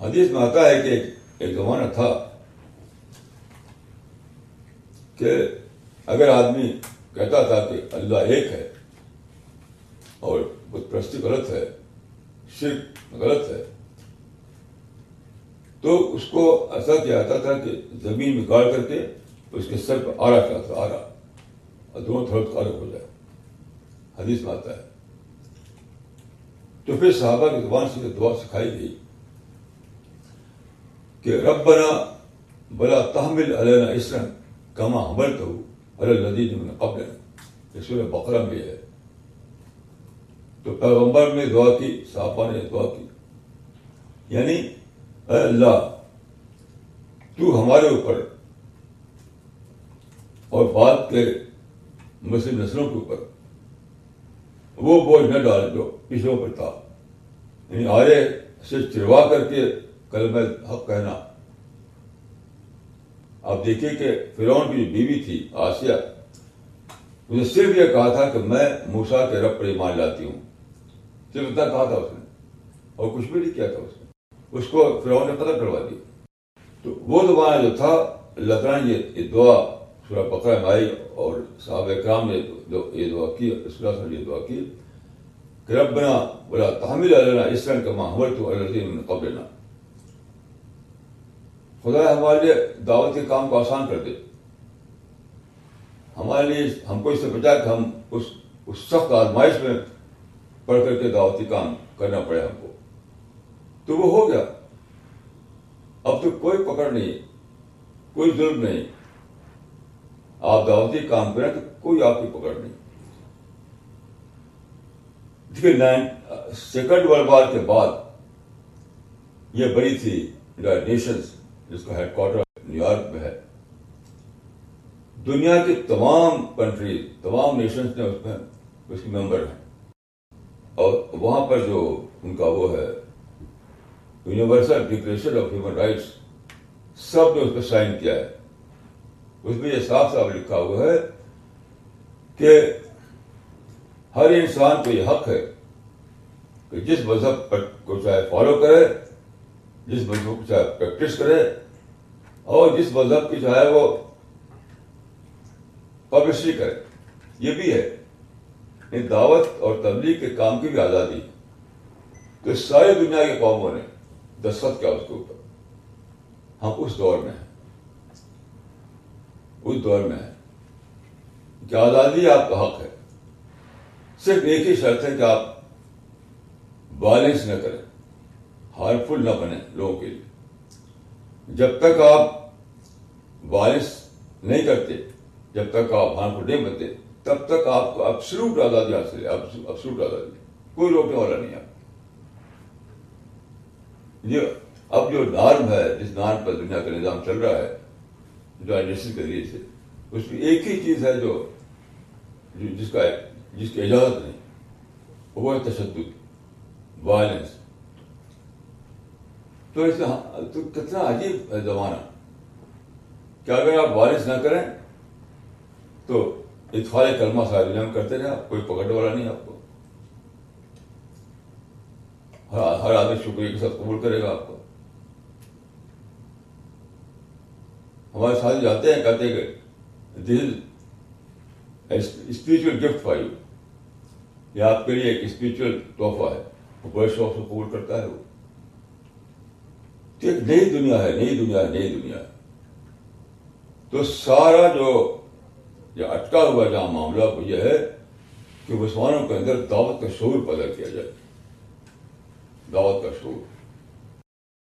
حدیث میں آتا ہے کہ ایک زمانہ تھا کہ اگر آدمی کہتا تھا کہ اللہ ایک ہے اور بت پرستی غلط ہے شرک غلط ہے تو اس کو ایسا کیا جاتا تھا کہ زمین میں گاڑ کر کے اس کے سر پہ آرا کیا تھا آرا اور دونوں طرف الگ ہو جائے۔ حدیث میں آتا ہے۔ تو پھر صحابہ کی زبان سے دعا سکھائی گئی کہ ربنا بلا تحمل علینا اسرن کما حمل تو الدین میں قبل رسول بقرہ میں ہے۔ تو پیغمبر نے دعا کی، صحابہ نے دعا کی۔ یعنی اے اللہ، تو ہمارے اوپر اور بعد کے مسلم نسلوں کے اوپر وہ بوجھ نہ ڈال جو پچھلوں پر تھا۔ یعنی آرے سے چروا کر کے کلمہ حق کہنا۔ آپ دیکھیے کہ فرعون کی جو بیوی تھی، آسیہ اسے صرف یہ کہا تھا کہ میں موسا کے رب پر ایمان لاتی ہوں۔ صرف اتنا کہا تھا اس نے، اور کچھ بھی نہیں کیا تھا اس نے۔ اس کو فرعون نے قدر کروا دی تو وہ زمانہ جو تھا، اللہ تعالیٰ نے یہ دعا، سورہ بقرہ میں آئی اور صحابہ اکرام نے یہ دعا کی، رسول اللہ نے یہ دعا کی کہ ربنا بلا تحمل علینا اس کا ماحول تو اللہ قبل خدا ہمارے لیے دعوت کے کام کو آسان کر دے۔ ہمارے لیے ہم کو اس سے بچا کہ ہم اس اس سخت آزمائش میں پڑھ کر کے دعوتی کام کرنا پڑے ہم کو۔ تو وہ ہو گیا۔ اب تو کوئی پکڑ نہیں، کوئی ظلم نہیں۔ آپ دعوتی کام کریں تو کوئی آپ کی پکڑ نہیں۔ دیکھیے، نائن، سیکنڈ ورلڈ وار کے بعد یہ بڑی تھی نیشنز۔ جس کا ہیڈ کوارٹر نیو یارک میں ہے۔ دنیا کی تمام کنٹری تمام نیشنز نے اس میں اس کے ممبر ہیں۔ اور وہاں پر جو ان کا وہ ہے universal declaration of human rights سب نے اس پہ سائن کیا ہے۔ اس میں یہ صاف صاف لکھا ہوا ہے کہ ہر انسان کو یہ حق ہے کہ جس مذہب پر کو چاہے فالو کرے جس مذہب کو چاہے پریکٹس کرے اور جس مذہب کی چاہے وہ پبلسٹی کرے، یہ بھی ہے۔ یعنی دعوت اور تبلیغ کے کام کی بھی آزادی۔ تو ساری دنیا کی قوموں نے دستخط کیا اس کے اوپر۔ ہم اس دور میں ہیں۔ اس دور میں ہیں۔ کہ آزادی آپ کا حق ہے۔ صرف ایک ہی شرط ہے کہ آپ وائلنس نہ کریں۔ ہارمفل نہ بنے لوگوں کے لیے۔ جب تک آپ وائلنس نہیں کرتے، جب تک آپ ہارمفل نہیں بنتے، تب تک آپ کو ابسلوٹ آزادی حاصل ہے ابسلوٹ آزادی کوئی روکنے والا نہیں آپ۔ یہ اب جو نارم ہے، جس نارم پر دنیا کا نظام چل رہا ہے، جو انڈسٹری کے ذریعے سے، اس میں ایک ہی چیز ہے جو جس کا جس کی اجازت نہیں، وہ ہے تشدد وائلنس تو اس تو کتنا عجیب ہے زمانہ۔ کہ اگر آپ وائلنس نہ کریں، تو اتفاق کلمہ ساری دنیا کرتے رہے، آپ کوئی پکڑنے والا نہیں، آپ کو۔ ہر آدمی شکریہ کے ساتھ قبول کرے گا آپ کو۔ ہمارے ساتھ جاتے ہیں، کہتے ہیں کہ دل اسپرچل گفٹ فار یو یہ آپ کے لیے ایک اسپرچل تحفہ ہے۔ وہ بڑے شوق سے قبول کرتا ہے وہ۔ ایک نئی دنیا ہے، نئی دنیا ہے، نئی دنیا ہے۔ تو سارا جو یہ اٹکا ہوا جہاں معاملہ وہ یہ ہے کہ مسلمانوں کے اندر دعوت کا شعور پیدا کیا جائے۔ دعوت کا شعور۔